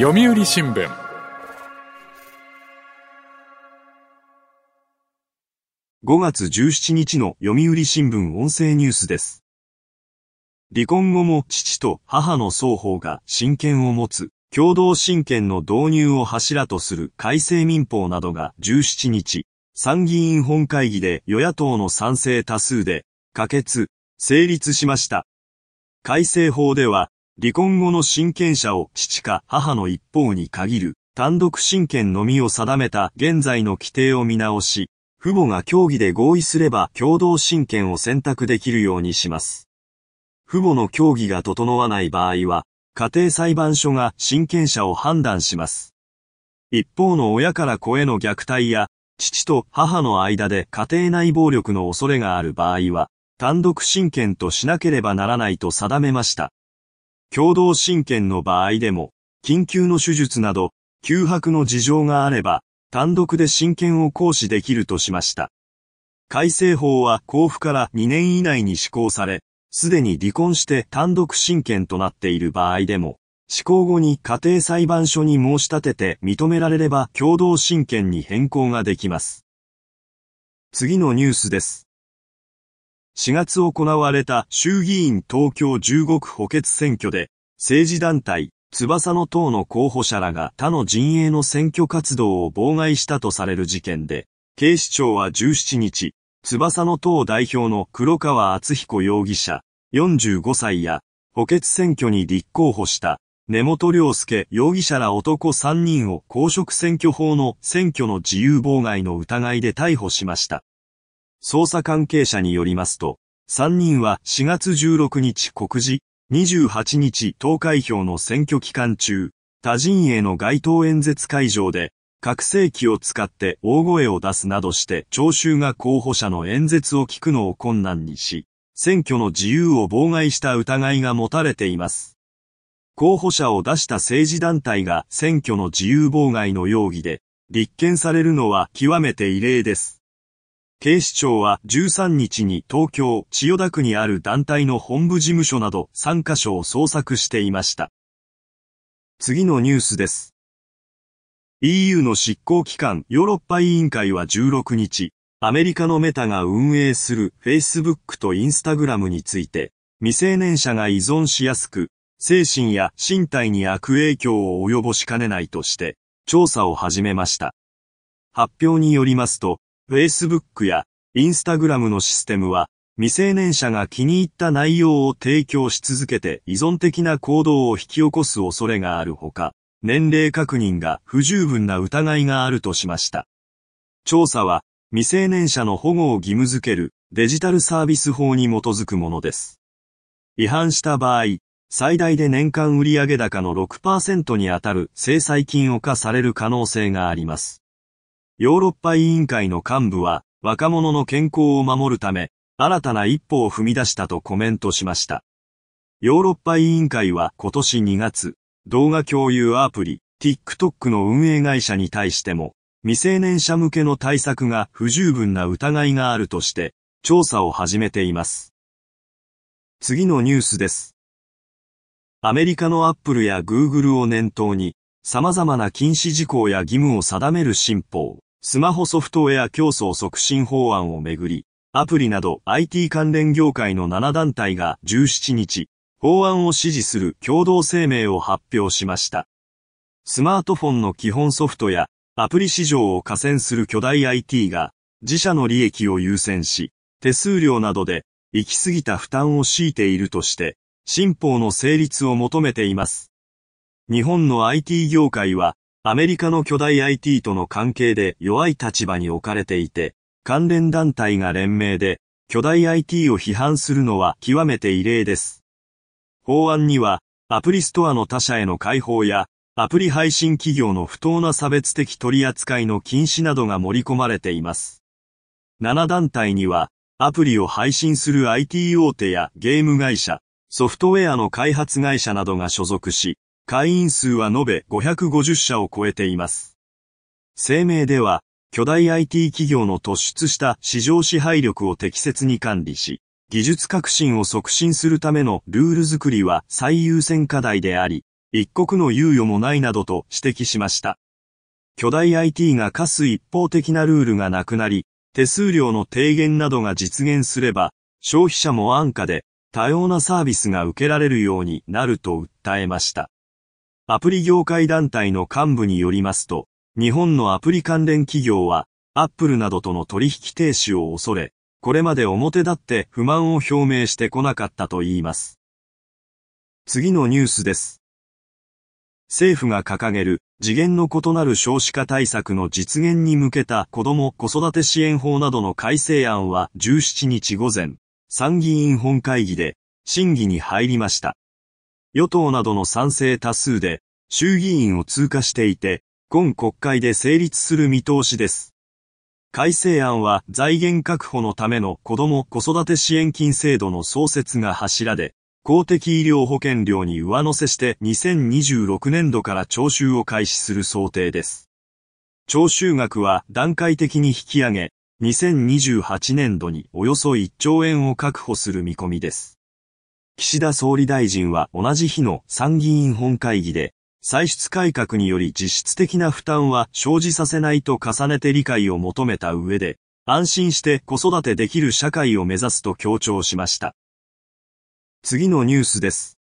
読売新聞5月17日の読売新聞音声ニュースです。離婚後も父と母の双方が親権を持つ共同親権の導入を柱とする改正民法などが17日、参議院本会議で与野党の賛成多数で可決、成立しました。改正法では、離婚後の親権者を父か母の一方に限る単独親権のみを定めた現在の規定を見直し、父母が協議で合意すれば共同親権を選択できるようにします。父母の協議が整わない場合は、家庭裁判所が親権者を判断します。一方の親から子への虐待や、父と母の間で家庭内暴力の恐れがある場合は、単独親権としなければならないと定めました。共同親権の場合でも、緊急の手術など、急迫の事情があれば、単独で親権を行使できるとしました。改正法は交付から2年以内に施行され、すでに離婚して単独親権となっている場合でも、施行後に家庭裁判所に申し立てて認められれば共同親権に変更ができます。次のニュースです。4月行われた衆議院東京15区補欠選挙で、政治団体、翼の党の候補者らが他の陣営の選挙活動を妨害したとされる事件で、警視庁は17日、翼の党代表の黒川敦彦容疑者、45歳や、補欠選挙に立候補した、根本良介容疑者ら男3人を公職選挙法の選挙の自由妨害の疑いで逮捕しました。捜査関係者によりますと、3人は4月16日告示、28日投開票の選挙期間中、他陣営の街頭演説会場で、拡声器を使って大声を出すなどして聴衆が候補者の演説を聞くのを困難にし、選挙の自由を妨害した疑いが持たれています。候補者を出した政治団体が選挙の自由妨害の容疑で立件されるのは極めて異例です。警視庁は13日に東京千代田区にある団体の本部事務所など3カ所を捜索していました。次のニュースです。EU の執行機関ヨーロッパ委員会は16日、アメリカのメタが運営する Facebook と Instagram について、未成年者が依存しやすく、精神や身体に悪影響を及ぼしかねないとして、調査を始めました。発表によりますと、Facebook や Instagram のシステムは、未成年者が気に入った内容を提供し続けて依存的な行動を引き起こす恐れがあるほか、年齢確認が不十分な疑いがあるとしました。調査は、未成年者の保護を義務付けるデジタルサービス法に基づくものです。違反した場合、最大で年間売上高の6%にあたる制裁金を課される可能性があります。ヨーロッパ委員会の幹部は、若者の健康を守るため、新たな一歩を踏み出したとコメントしました。ヨーロッパ委員会は今年2月、動画共有アプリ、TikTok の運営会社に対しても、未成年者向けの対策が不十分な疑いがあるとして、調査を始めています。次のニュースです。アメリカのアップルやグーグルを念頭に、様々な禁止事項や義務を定める新法、スマホソフトウェア競争促進法案をめぐり、アプリなど IT 関連業界の7団体が17日、法案を支持する共同声明を発表しました。スマートフォンの基本ソフトやアプリ市場を加戦する巨大 IT が自社の利益を優先し、手数料などで行き過ぎた負担を強いているとして、新法の成立を求めています。日本の IT 業界は、アメリカの巨大 IT との関係で弱い立場に置かれていて、関連団体が連名で、巨大 IT を批判するのは極めて異例です。法案には、アプリストアの他社への開放や、アプリ配信企業の不当な差別的取り扱いの禁止などが盛り込まれています。7団体には、アプリを配信する IT 大手やゲーム会社、ソフトウェアの開発会社などが所属し、会員数は延べ550社を超えています。声明では、巨大 IT 企業の突出した市場支配力を適切に管理し、技術革新を促進するためのルール作りは最優先課題であり、一刻の猶予もないなどと指摘しました。巨大 IT が課す一方的なルールがなくなり、手数料の低減などが実現すれば、消費者も安価で多様なサービスが受けられるようになると訴えました。アプリ業界団体の幹部によりますと、日本のアプリ関連企業は、アップルなどとの取引停止を恐れ、これまで表立って不満を表明してこなかったといいます。次のニュースです。政府が掲げる次元の異なる少子化対策の実現に向けた子ども子育て支援法などの改正案は17日午前、参議院本会議で審議に入りました。与党などの賛成多数で衆議院を通過していて、今国会で成立する見通しです。改正案は財源確保のための子ども子育て支援金制度の創設が柱で、公的医療保険料に上乗せして2026年度から徴収を開始する想定です。徴収額は段階的に引き上げ、2028年度におよそ1兆円を確保する見込みです。岸田総理大臣は同じ日の参議院本会議で、歳出改革により実質的な負担は生じさせないと重ねて理解を求めた上で、安心して子育てできる社会を目指すと強調しました。次のニュースです。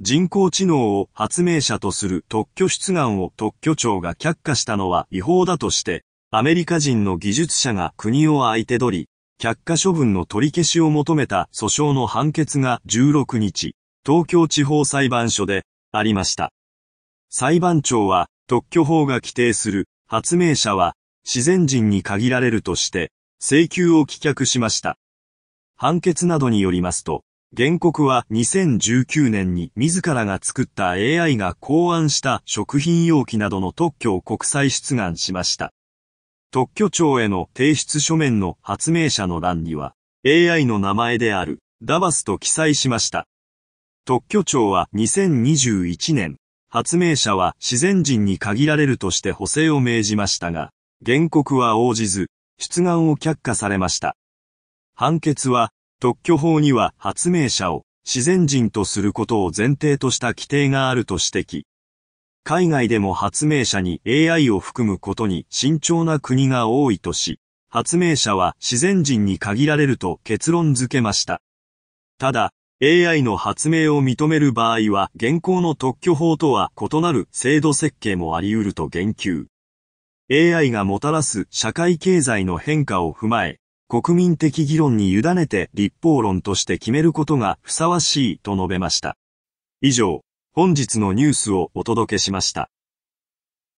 人工知能を発明者とする特許出願を特許庁が却下したのは違法だとして、アメリカ人の技術者が国を相手取り、却下処分の取り消しを求めた訴訟の判決が16日、東京地方裁判所でありました。裁判長は特許法が規定する発明者は自然人に限られるとして請求を棄却しました。判決などによりますと、原告は2019年に自らが作った AI が考案した食品容器などの特許を国際出願しました。特許庁への提出書面の発明者の欄には AI の名前であるダバスと記載しました。特許庁は2021年、発明者は自然人に限られるとして補正を命じましたが、原告は応じず、出願を却下されました。判決は特許法には発明者を自然人とすることを前提とした規定があると指摘。海外でも発明者に AI を含むことに慎重な国が多いとし、発明者は自然人に限られると結論付けました。ただ、AI の発明を認める場合は現行の特許法とは異なる制度設計もあり得ると言及。AI がもたらす社会経済の変化を踏まえ、国民的議論に委ねて立法論として決めることがふさわしいと述べました。以上、本日のニュースをお届けしました。